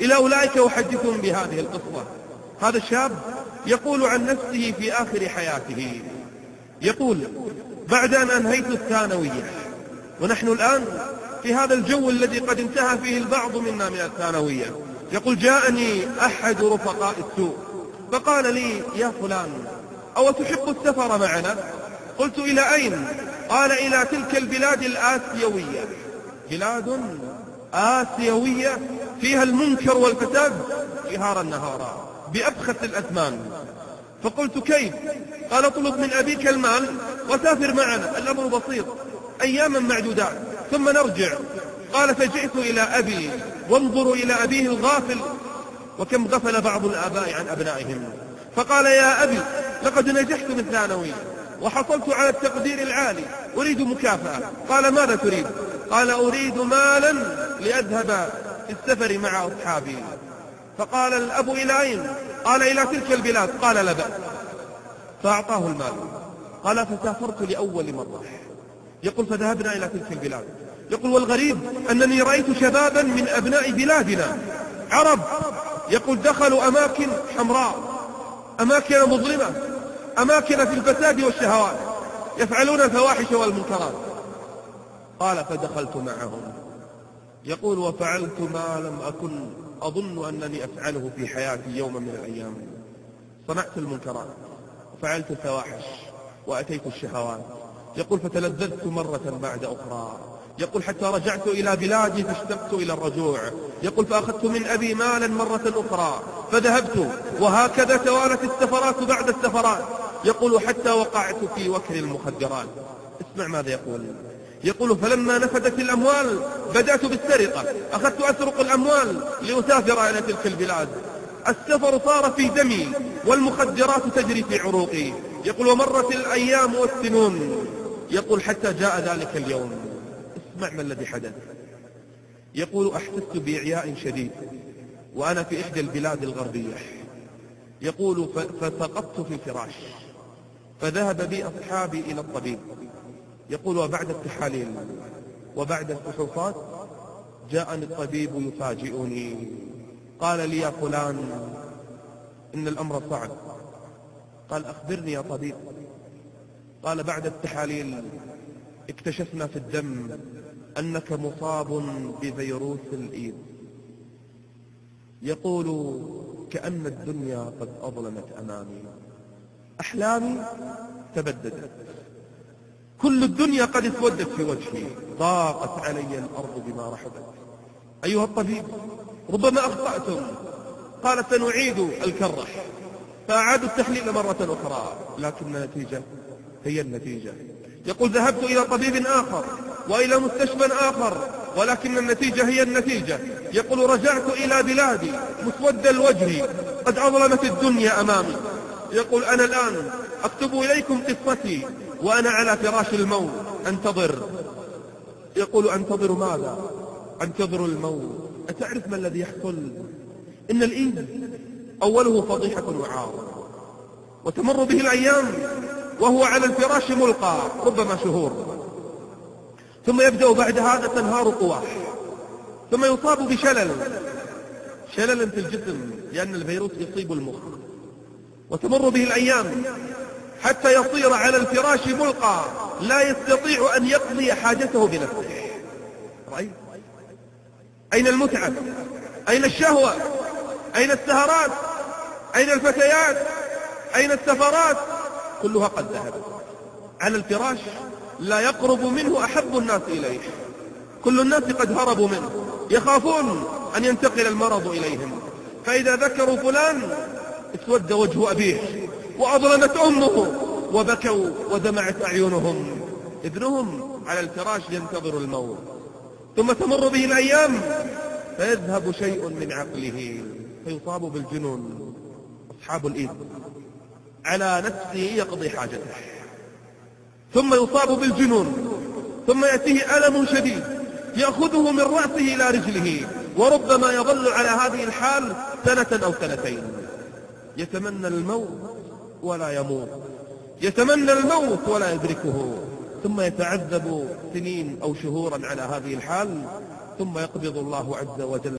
إلى أولئك أحدثهم بهذه القصة. هذا الشاب يقول عن نفسه في آخر حياته. يقول بعد أن أنهيت الثانوية ونحن الآن في هذا الجو الذي قد انتهى فيه البعض منا من الثانوية. يقول جاءني أحد رفقاء السوء فقال لي يا فلان أو تحب السفر معنا؟ قلت إلى أين؟ قال إلى تلك البلاد الآسيوية. بلاد آسيوية فيها المنكر والفساد جهارا نهارا بأبخس الأثمان فقلت كيف؟ قال اطلب من أبيك المال وسافر معنا الأمر بسيط أياما معدودات ثم نرجع. قال فجئت إلى أبي وانظروا إلى أبيه الغافل وكم غفل بعض الآباء عن أبنائهم. فقال يا أبي لقد نجحت في الثانوي وحصلت على التقدير العالي أريد مكافأة. قال ماذا تريد؟ قال أريد مالا لأذهب في السفر مع أصحابي. فقال الأب إلى أين قال إلى تلك البلاد. قال لا بأس. فأعطاه المال. قال فسافرت لأول مرة. يقول فذهبنا إلى تلك البلاد. يقول والغريب أنني رأيت شبابا من أبناء بلادنا. عرب. يقول دخلوا أماكن حمراء. أماكن مظلمة. أماكن في الفساد والشهوات. يفعلون الفواحش والمنكرات. قال فدخلت معهم. يقول وفعلت ما لم أكن أظن أنني أفعله في حياتي يوما من الأيام. صنعت المنكرات. وفعلت الفواحش. وأتيت الشهوات. يقول فتلذذت مرة بعد أخرى. يقول حتى رجعت إلى بلادي فاشتقت إلى الرجوع. يقول فأخذت من أبي مالا مرة أخرى. فذهبت. وهكذا توالت السفرات بعد السفرات. يقول حتى وقعت في وكر المخدرات. اسمع ماذا يقول. يقول فلما نفدت الأموال بدأت بالسرقة. أخذت أسرق الأموال لأسافر إلى تلك البلاد. السفر صار في دمي والمخدرات تجري في عروقي. يقول ومرت الأيام والسنون. يقول حتى جاء ذلك اليوم. اسمع ما الذي حدث. يقول أحسست بإعياء شديد وأنا في إحدى البلاد الغربية. يقول فسقطت في الفراش فذهب بي أصحابي إلى الطبيب. يقول وبعد التحاليل وبعد الفحوصات جاءني الطبيب يفاجئني. قال لي يا فلان إن الأمر صعب. قال أخبرني يا طبيب. قال بعد التحاليل اكتشفنا في الدم أنك مصاب بفيروس الإيد. يقول كأن الدنيا قد أظلمت أمامي. أحلامي تبددت. كل الدنيا قد اسودت في وجهي. ضاقت علي الأرض بما رحبت. أيها الطبيب ربما أخطأتم. قال سنعيد الكرة فأعادوا التحليل مرة أخرى. لكن النتيجة هي النتيجة. يقول ذهبت إلى طبيب آخر وإلى مستشفى آخر ولكن النتيجة هي النتيجة. يقول رجعت إلى بلادي مسود الوجه قد أظلمت الدنيا أمامي. يقول أنا الآن أكتب إليكم قصتي. وأنا على فراش الموت. أنتظر. يقول أنتظر ماذا؟ أنتظر الموت. أتعرف ما الذي يحصل؟ إن الإيد أوله فضيحة وعار وتمر به الأيام وهو على الفراش ملقى. ربما شهور. ثم يبدأ بعد هذا تنهار قواه ثم يصاب بشلل. شلل في الجسم لأن الفيروس يصيب المخ. وتمر به الأيام حتى يصير على الفراش ملقى لا يستطيع أن يقضي حاجته بنفسه. رأيت أين المتعة؟ أين الشهوة؟ أين السهرات؟ أين الفتيات؟ أين السفرات؟ كلها قد ذهبت. على الفراش لا يقرب منه أحب الناس إليه. كل الناس قد هربوا منه. يخافون أن ينتقل المرض إليهم. فإذا ذكروا فلان اسود وجه أبيه. وأظلمت أمه وبكوا ودمعت أعينهم. ابنهم على الفراش ينتظر الموت. ثم تمر به الأيام فيذهب شيء من عقله فيصاب بالجنون. أصحاب الإيد. على نفسه يقضي حاجته. ثم يصاب بالجنون. ثم يأتيه ألم شديد يأخذه من رأسه إلى رجله وربما يظل على هذه الحال سنة أو سنتين. يتمنى الموت ولا يموت. يتمنى الموت ولا يدركه. ثم يتعذب سنين أو شهورا على هذه الحال. ثم يقبض الله عز وجل